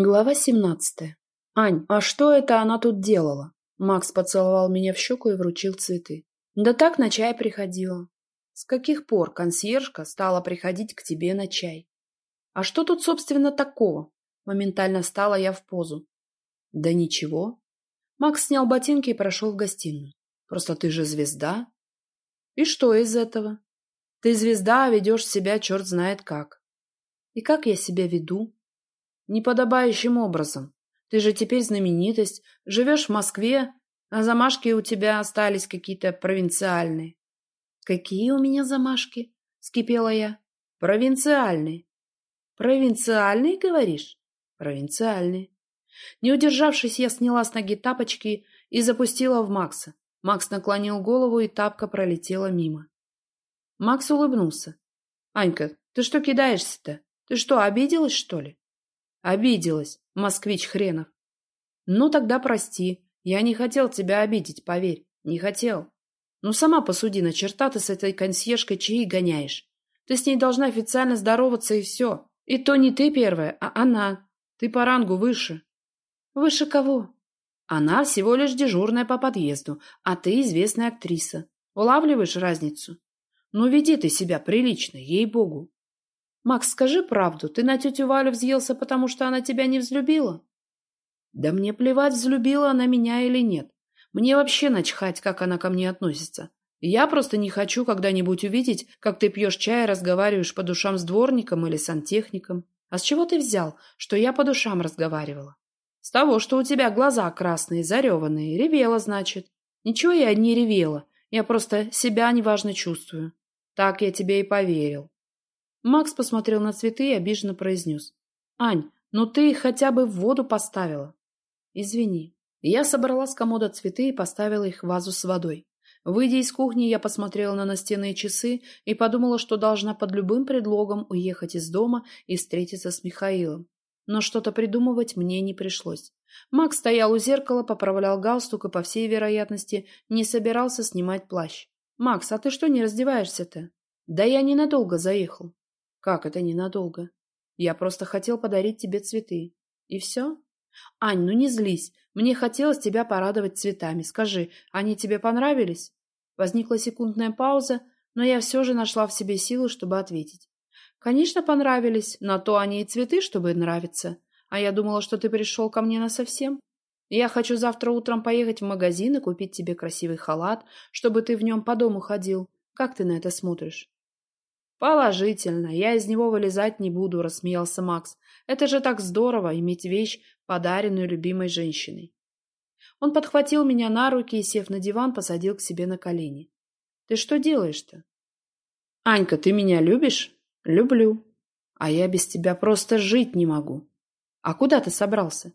Глава 17. «Ань, а что это она тут делала?» Макс поцеловал меня в щеку и вручил цветы. «Да так на чай приходила». «С каких пор консьержка стала приходить к тебе на чай?» «А что тут, собственно, такого?» Моментально встала я в позу. «Да ничего». Макс снял ботинки и прошел в гостиную. «Просто ты же звезда». «И что из этого?» «Ты звезда, а ведешь себя черт знает как». «И как я себя веду?» Неподобающим образом. Ты же теперь знаменитость, живешь в Москве, а замашки у тебя остались какие-то провинциальные. Какие у меня замашки? Скипела я. Провинциальные. Провинциальные, говоришь? Провинциальные. Не удержавшись, я сняла с ноги тапочки и запустила в Макса. Макс наклонил голову, и тапка пролетела мимо. Макс улыбнулся. «Анька, ты что кидаешься-то? Ты что, обиделась, что ли?» Обиделась, москвич хренов. Ну тогда прости. Я не хотел тебя обидеть, поверь. Не хотел. Ну сама посуди, на черта ты с этой консьержкой чьи гоняешь. Ты с ней должна официально здороваться и все. И то не ты первая, а она. Ты по рангу выше. Выше кого? Она всего лишь дежурная по подъезду, а ты известная актриса. Улавливаешь разницу? Ну веди ты себя прилично, ей-богу. Макс, скажи правду, ты на тетю Валю взъелся, потому что она тебя не взлюбила? Да мне плевать, взлюбила она меня или нет. Мне вообще начхать, как она ко мне относится. Я просто не хочу когда-нибудь увидеть, как ты пьешь чай и разговариваешь по душам с дворником или сантехником. А с чего ты взял, что я по душам разговаривала? С того, что у тебя глаза красные, зареванные. Ревела, значит. Ничего я не ревела. Я просто себя неважно чувствую. Так я тебе и поверил. Макс посмотрел на цветы и обиженно произнес. «Ань, ну ты их хотя бы в воду поставила». «Извини». Я собрала с комода цветы и поставила их в вазу с водой. Выйдя из кухни, я посмотрела на настенные часы и подумала, что должна под любым предлогом уехать из дома и встретиться с Михаилом. Но что-то придумывать мне не пришлось. Макс стоял у зеркала, поправлял галстук и, по всей вероятности, не собирался снимать плащ. «Макс, а ты что не раздеваешься-то?» «Да я ненадолго заехал». Как это ненадолго? Я просто хотел подарить тебе цветы. И все? Ань, ну не злись. Мне хотелось тебя порадовать цветами. Скажи, они тебе понравились? Возникла секундная пауза, но я все же нашла в себе силы, чтобы ответить. Конечно, понравились, на то они и цветы, чтобы нравиться. А я думала, что ты пришел ко мне насовсем. Я хочу завтра утром поехать в магазин и купить тебе красивый халат, чтобы ты в нем по дому ходил. Как ты на это смотришь? «Положительно. Я из него вылезать не буду», — рассмеялся Макс. «Это же так здорово, иметь вещь, подаренную любимой женщиной». Он подхватил меня на руки и, сев на диван, посадил к себе на колени. «Ты что делаешь-то?» «Анька, ты меня любишь?» «Люблю. А я без тебя просто жить не могу. А куда ты собрался?»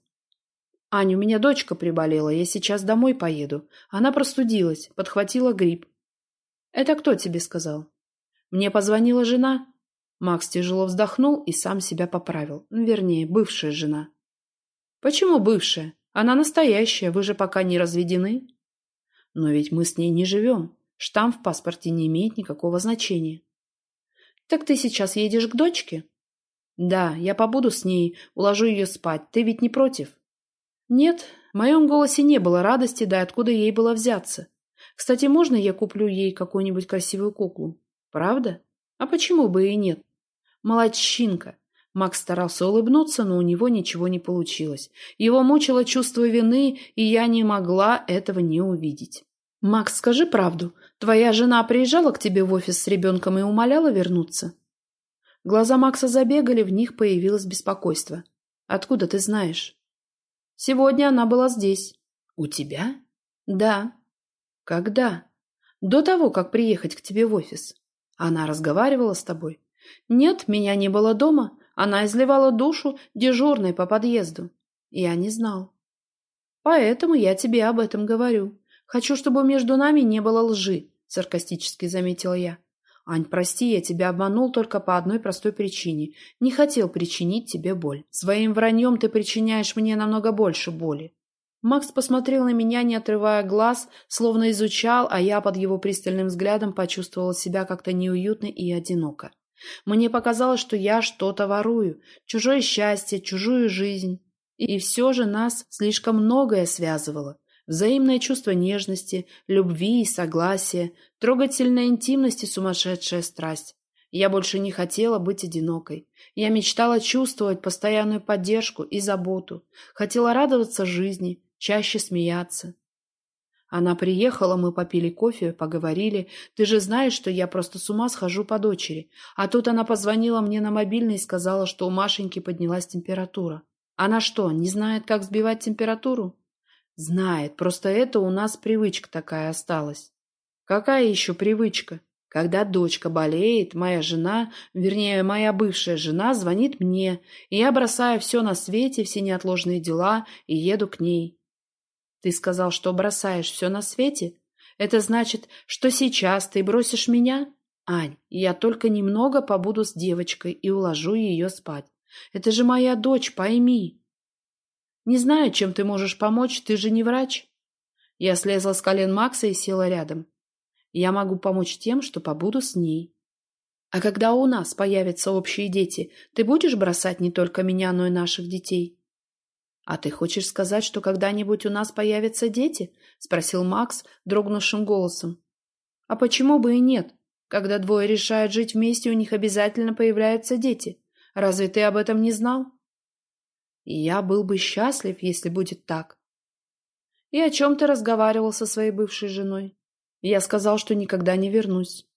«Ань, у меня дочка приболела, я сейчас домой поеду. Она простудилась, подхватила грипп». «Это кто тебе сказал?» Мне позвонила жена. Макс тяжело вздохнул и сам себя поправил. Вернее, бывшая жена. Почему бывшая? Она настоящая, вы же пока не разведены. Но ведь мы с ней не живем. Штамп в паспорте не имеет никакого значения. Так ты сейчас едешь к дочке? Да, я побуду с ней, уложу ее спать. Ты ведь не против? Нет, в моем голосе не было радости, да откуда ей было взяться. Кстати, можно я куплю ей какую-нибудь красивую куклу? Правда? А почему бы и нет? Молодчинка. Макс старался улыбнуться, но у него ничего не получилось. Его мучило чувство вины, и я не могла этого не увидеть. «Макс, скажи правду. Твоя жена приезжала к тебе в офис с ребенком и умоляла вернуться?» Глаза Макса забегали, в них появилось беспокойство. «Откуда ты знаешь?» «Сегодня она была здесь». «У тебя?» «Да». «Когда?» «До того, как приехать к тебе в офис». Она разговаривала с тобой? Нет, меня не было дома. Она изливала душу дежурной по подъезду. Я не знал. Поэтому я тебе об этом говорю. Хочу, чтобы между нами не было лжи, саркастически заметила я. Ань, прости, я тебя обманул только по одной простой причине. Не хотел причинить тебе боль. Своим враньем ты причиняешь мне намного больше боли. Макс посмотрел на меня, не отрывая глаз, словно изучал, а я под его пристальным взглядом почувствовала себя как-то неуютно и одиноко. Мне показалось, что я что-то ворую, чужое счастье, чужую жизнь. И все же нас слишком многое связывало. Взаимное чувство нежности, любви и согласия, трогательная интимность и сумасшедшая страсть. Я больше не хотела быть одинокой. Я мечтала чувствовать постоянную поддержку и заботу. Хотела радоваться жизни, чаще смеяться. Она приехала, мы попили кофе, поговорили. Ты же знаешь, что я просто с ума схожу по дочери. А тут она позвонила мне на мобильный и сказала, что у Машеньки поднялась температура. Она что, не знает, как сбивать температуру? Знает, просто это у нас привычка такая осталась. Какая еще привычка? Когда дочка болеет, моя жена, вернее, моя бывшая жена, звонит мне, и я бросаю все на свете, все неотложные дела, и еду к ней. Ты сказал, что бросаешь все на свете? Это значит, что сейчас ты бросишь меня? Ань, я только немного побуду с девочкой и уложу ее спать. Это же моя дочь, пойми. Не знаю, чем ты можешь помочь, ты же не врач. Я слезла с колен Макса и села рядом. Я могу помочь тем, что побуду с ней. А когда у нас появятся общие дети, ты будешь бросать не только меня, но и наших детей? «А ты хочешь сказать, что когда-нибудь у нас появятся дети?» — спросил Макс дрогнувшим голосом. «А почему бы и нет? Когда двое решают жить вместе, у них обязательно появляются дети. Разве ты об этом не знал?» «И я был бы счастлив, если будет так». «И о чем ты разговаривал со своей бывшей женой?» «Я сказал, что никогда не вернусь».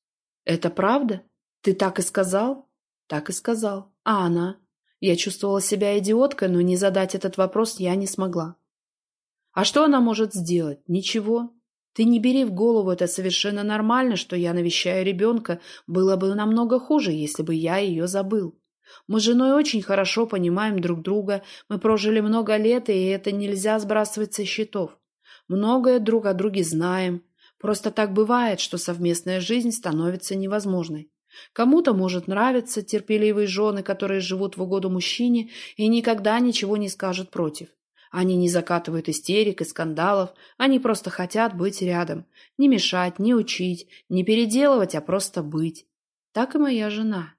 «Это правда? Ты так и сказал?» «Так и сказал. А она?» Я чувствовала себя идиоткой, но не задать этот вопрос я не смогла. А что она может сделать? Ничего. Ты не бери в голову, это совершенно нормально, что я навещаю ребенка. Было бы намного хуже, если бы я ее забыл. Мы с женой очень хорошо понимаем друг друга, мы прожили много лет, и это нельзя сбрасывать со счетов. Многое друг о друге знаем. Просто так бывает, что совместная жизнь становится невозможной. Кому-то может нравиться терпеливые жены, которые живут в угоду мужчине и никогда ничего не скажут против. Они не закатывают истерик и скандалов, они просто хотят быть рядом, не мешать, не учить, не переделывать, а просто быть. Так и моя жена.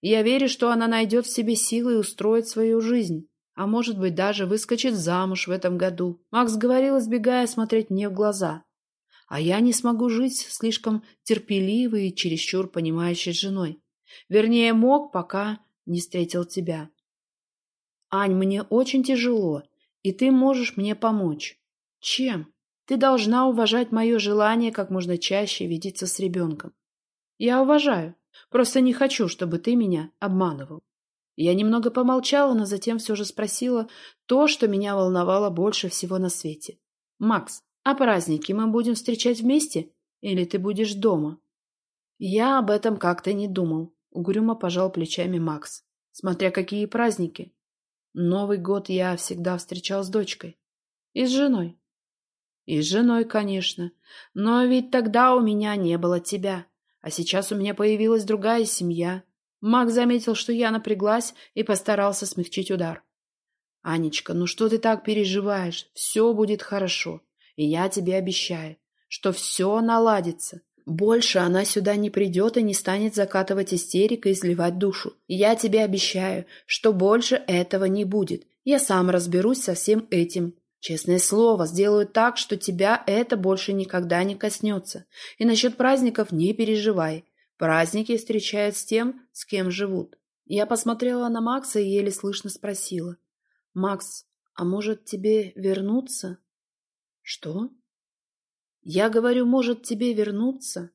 Я верю, что она найдет в себе силы и устроит свою жизнь, а может быть даже выскочит замуж в этом году. Макс говорил, избегая смотреть мне в глаза. А я не смогу жить слишком терпеливой и чересчур понимающей женой. Вернее, мог, пока не встретил тебя. Ань, мне очень тяжело, и ты можешь мне помочь. Чем? Ты должна уважать мое желание как можно чаще видеться с ребенком. Я уважаю, просто не хочу, чтобы ты меня обманывал. Я немного помолчала, но затем все же спросила то, что меня волновало больше всего на свете. «Макс, а праздники мы будем встречать вместе? Или ты будешь дома? Я об этом как-то не думал. Угрюмо пожал плечами Макс. Смотря какие праздники. Новый год я всегда встречал с дочкой. И с женой. И с женой, конечно. Но ведь тогда у меня не было тебя. А сейчас у меня появилась другая семья. Макс заметил, что я напряглась и постарался смягчить удар. «Анечка, ну что ты так переживаешь? Все будет хорошо. И я тебе обещаю, что все наладится. Больше она сюда не придет и не станет закатывать истерик и изливать душу. Я тебе обещаю, что больше этого не будет. Я сам разберусь со всем этим. Честное слово, сделаю так, что тебя это больше никогда не коснется. И насчет праздников не переживай. Праздники встречают с тем, с кем живут. Я посмотрела на Макса и еле слышно спросила. «Макс, а может тебе вернуться?» Что? Я говорю, может тебе вернуться?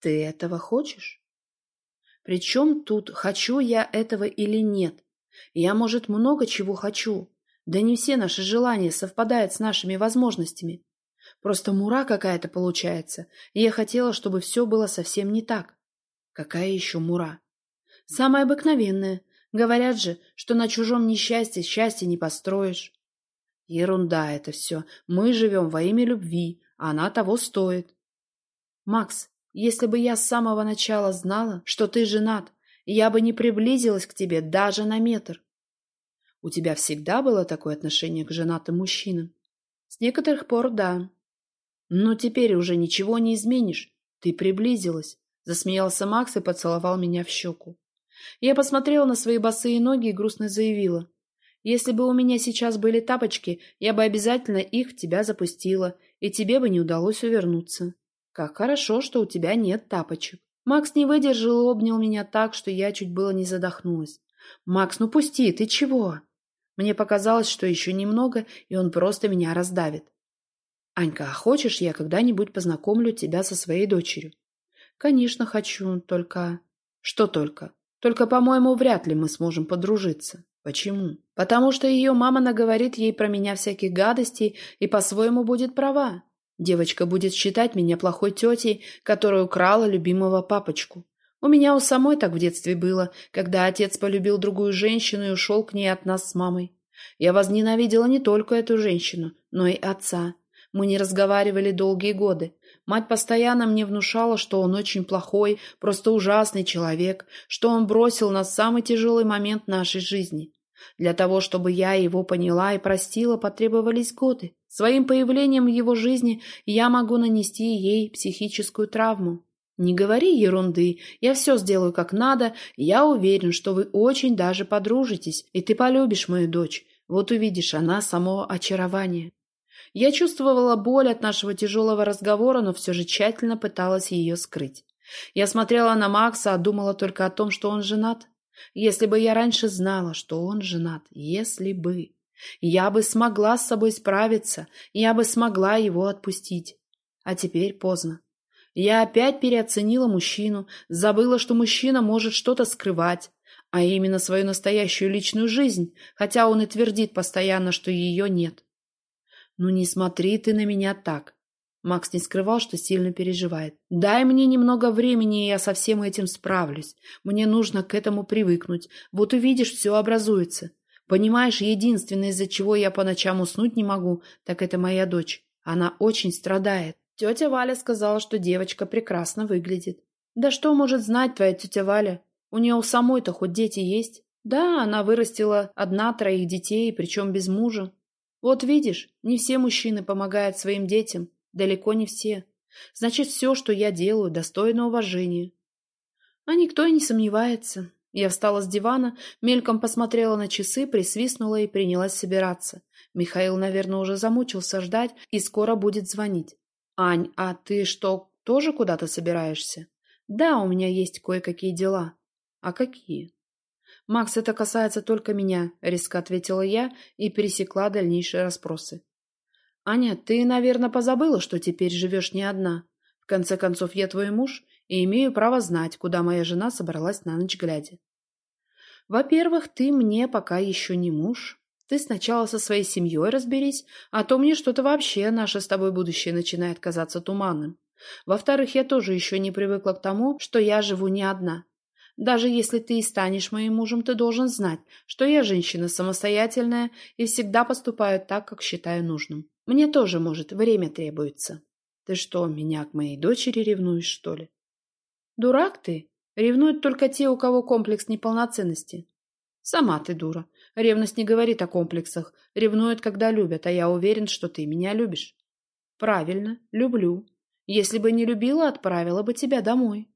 Ты этого хочешь? Причем тут хочу я этого или нет? Я, может, много чего хочу. Да не все наши желания совпадают с нашими возможностями. Просто мура какая-то получается, и я хотела, чтобы все было совсем не так. Какая еще мура? Самая обыкновенная. Говорят же, что на чужом несчастье счастье не построишь. Ерунда это все. Мы живем во имя любви, а она того стоит. Макс, если бы я с самого начала знала, что ты женат, я бы не приблизилась к тебе даже на метр. У тебя всегда было такое отношение к женатым мужчинам? С некоторых пор да. Но теперь уже ничего не изменишь. Ты приблизилась. Засмеялся Макс и поцеловал меня в щеку. Я посмотрела на свои босые ноги и грустно заявила. Если бы у меня сейчас были тапочки, я бы обязательно их в тебя запустила, и тебе бы не удалось увернуться. Как хорошо, что у тебя нет тапочек. Макс не выдержал и обнял меня так, что я чуть было не задохнулась. «Макс, ну пусти, ты чего?» Мне показалось, что еще немного, и он просто меня раздавит. «Анька, а хочешь, я когда-нибудь познакомлю тебя со своей дочерью?» «Конечно, хочу, только...» «Что только?» «Только, по-моему, вряд ли мы сможем подружиться». «Почему?» «Потому что ее мама наговорит ей про меня всяких гадостей и по-своему будет права. Девочка будет считать меня плохой тетей, которая украла любимого папочку. У меня у самой так в детстве было, когда отец полюбил другую женщину и ушел к ней от нас с мамой. Я возненавидела не только эту женщину, но и отца. Мы не разговаривали долгие годы. Мать постоянно мне внушала, что он очень плохой, просто ужасный человек, что он бросил нас в самый тяжелый момент нашей жизни. Для того, чтобы я его поняла и простила, потребовались годы. Своим появлением в его жизни я могу нанести ей психическую травму. Не говори ерунды, я все сделаю как надо, я уверен, что вы очень даже подружитесь, и ты полюбишь мою дочь. Вот увидишь, она само очарование. Я чувствовала боль от нашего тяжелого разговора, но все же тщательно пыталась ее скрыть. Я смотрела на Макса, а думала только о том, что он женат. Если бы я раньше знала, что он женат, если бы... Я бы смогла с собой справиться, я бы смогла его отпустить. А теперь поздно. Я опять переоценила мужчину, забыла, что мужчина может что-то скрывать, а именно свою настоящую личную жизнь, хотя он и твердит постоянно, что ее нет. «Ну не смотри ты на меня так!» Макс не скрывал, что сильно переживает. «Дай мне немного времени, и я со всем этим справлюсь. Мне нужно к этому привыкнуть. Вот увидишь, все образуется. Понимаешь, единственное, из-за чего я по ночам уснуть не могу, так это моя дочь. Она очень страдает. Тетя Валя сказала, что девочка прекрасно выглядит. Да что может знать твоя тетя Валя? У нее у самой-то хоть дети есть. Да, она вырастила одна-троих детей, причем без мужа. Вот видишь, не все мужчины помогают своим детям, далеко не все. Значит, все, что я делаю, достойно уважения. А никто и не сомневается. Я встала с дивана, мельком посмотрела на часы, присвистнула и принялась собираться. Михаил, наверное, уже замучился ждать и скоро будет звонить. «Ань, а ты что, тоже куда-то собираешься?» «Да, у меня есть кое-какие дела». «А какие?» «Макс, это касается только меня», — резко ответила я и пересекла дальнейшие расспросы. «Аня, ты, наверное, позабыла, что теперь живешь не одна. В конце концов, я твой муж и имею право знать, куда моя жена собралась на ночь глядя». «Во-первых, ты мне пока еще не муж. Ты сначала со своей семьей разберись, а то мне что-то вообще наше с тобой будущее начинает казаться туманным. Во-вторых, я тоже еще не привыкла к тому, что я живу не одна. Даже если ты и станешь моим мужем, ты должен знать, что я женщина самостоятельная и всегда поступаю так, как считаю нужным. Мне тоже, может, время требуется. Ты что, меня к моей дочери ревнуешь, что ли? Дурак ты. Ревнуют только те, у кого комплекс неполноценности. Сама ты дура. Ревность не говорит о комплексах. Ревнует, когда любят, а я уверен, что ты меня любишь. Правильно, люблю. Если бы не любила, отправила бы тебя домой.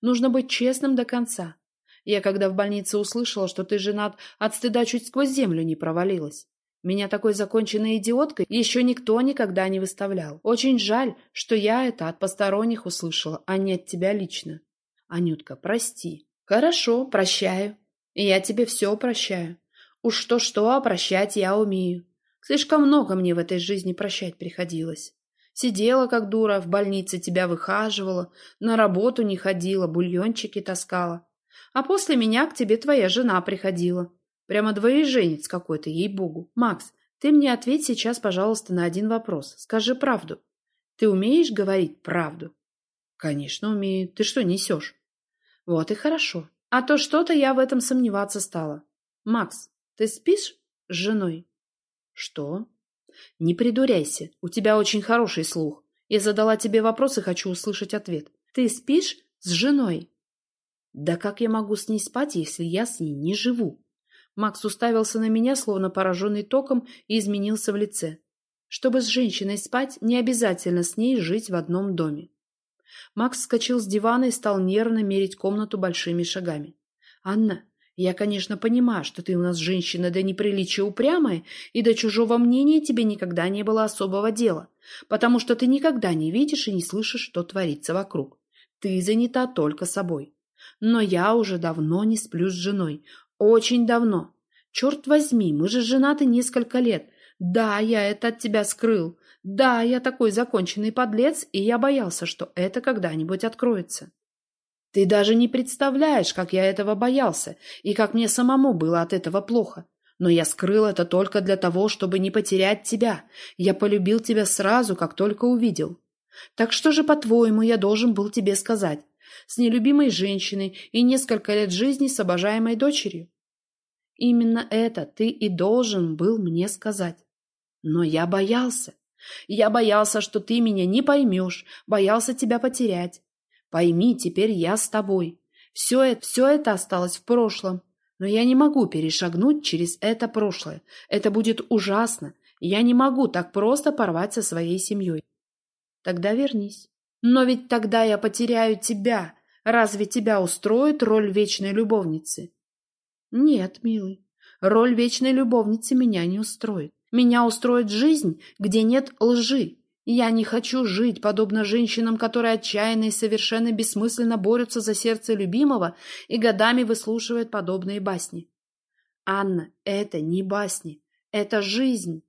Нужно быть честным до конца. Я, когда в больнице услышала, что ты женат, от стыда чуть сквозь землю не провалилась. Меня такой законченной идиоткой еще никто никогда не выставлял. Очень жаль, что я это от посторонних услышала, а не от тебя лично. Анютка, прости. Хорошо, прощаю. Я тебе все прощаю. Уж что-что, а прощать я умею. Слишком много мне в этой жизни прощать приходилось. Сидела, как дура, в больнице тебя выхаживала, на работу не ходила, бульончики таскала. А после меня к тебе твоя жена приходила. Прямо двоеженец какой-то, ей-богу. Макс, ты мне ответь сейчас, пожалуйста, на один вопрос. Скажи правду. Ты умеешь говорить правду? Конечно, умею. Ты что несешь? Вот и хорошо. А то что-то я в этом сомневаться стала. Макс, ты спишь с женой? Что? Не придуряйся, у тебя очень хороший слух. Я задала тебе вопрос и хочу услышать ответ. Ты спишь с женой? Да как я могу с ней спать, если я с ней не живу? Макс уставился на меня, словно пораженный током, и изменился в лице. Чтобы с женщиной спать, не обязательно с ней жить в одном доме. Макс вскочил с дивана и стал нервно мерить комнату большими шагами. «Анна, Я, конечно, понимаю, что ты у нас женщина до неприличия упрямая, и до чужого мнения тебе никогда не было особого дела, потому что ты никогда не видишь и не слышишь, что творится вокруг. Ты занята только собой. Но я уже давно не сплю с женой. Очень давно. Черт возьми, мы же женаты несколько лет. Да, я это от тебя скрыл. Да, я такой законченный подлец, и я боялся, что это когда-нибудь откроется. Ты даже не представляешь, как я этого боялся, и как мне самому было от этого плохо. Но я скрыл это только для того, чтобы не потерять тебя. Я полюбил тебя сразу, как только увидел. Так что же, по-твоему, я должен был тебе сказать? С нелюбимой женщиной и несколько лет жизни с обожаемой дочерью? Именно это ты и должен был мне сказать. Но я боялся. Я боялся, что ты меня не поймешь, боялся тебя потерять. Пойми, теперь я с тобой. Все это, все это осталось в прошлом. Но я не могу перешагнуть через это прошлое. Это будет ужасно. Я не могу так просто порвать со своей семьей. Тогда вернись. Но ведь тогда я потеряю тебя. Разве тебя устроит роль вечной любовницы? Нет, милый, роль вечной любовницы меня не устроит. Меня устроит жизнь, где нет лжи. Я не хочу жить, подобно женщинам, которые отчаянно и совершенно бессмысленно борются за сердце любимого и годами выслушивают подобные басни. Анна, это не басни, это жизнь.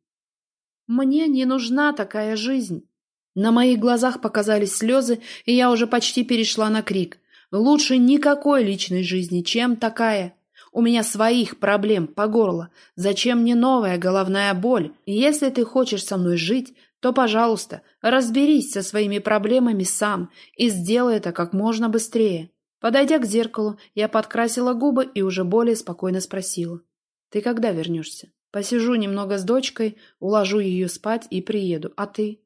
Мне не нужна такая жизнь. На моих глазах показались слезы, и я уже почти перешла на крик. Лучше никакой личной жизни, чем такая. У меня своих проблем по горло. Зачем мне новая головная боль? Если ты хочешь со мной жить, то, пожалуйста, разберись со своими проблемами сам и сделай это как можно быстрее. Подойдя к зеркалу, я подкрасила губы и уже более спокойно спросила. «Ты когда вернешься? Посижу немного с дочкой, уложу ее спать и приеду. А ты?»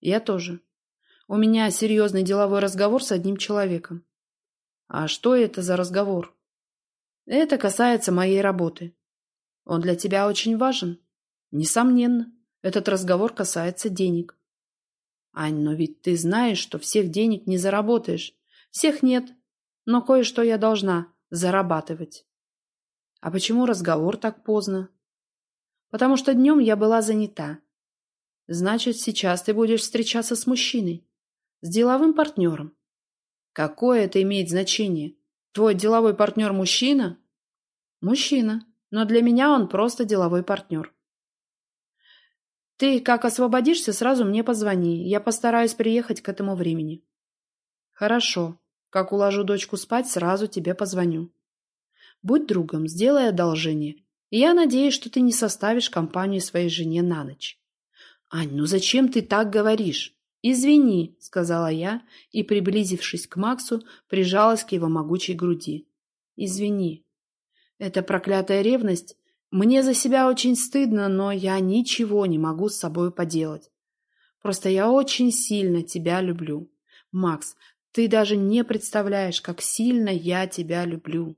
«Я тоже. У меня серьезный деловой разговор с одним человеком». «А что это за разговор?» Это касается моей работы. Он для тебя очень важен? Несомненно. Этот разговор касается денег. Ань, но ведь ты знаешь, что всех денег не заработаешь. Всех нет. Но кое-что я должна зарабатывать. А почему разговор так поздно? Потому что днем я была занята. Значит, сейчас ты будешь встречаться с мужчиной. С деловым партнером. Какое это имеет значение? Твой деловой партнер мужчина? Мужчина, но для меня он просто деловой партнер. Ты, как освободишься, сразу мне позвони. Я постараюсь приехать к этому времени. Хорошо. Как уложу дочку спать, сразу тебе позвоню. Будь другом, сделай одолжение. Я надеюсь, что ты не составишь компанию своей жене на ночь. Ань, ну зачем ты так говоришь? «Извини», — сказала я и, приблизившись к Максу, прижалась к его могучей груди. «Извини. Это проклятая ревность. Мне за себя очень стыдно, но я ничего не могу с собой поделать. Просто я очень сильно тебя люблю. Макс, ты даже не представляешь, как сильно я тебя люблю».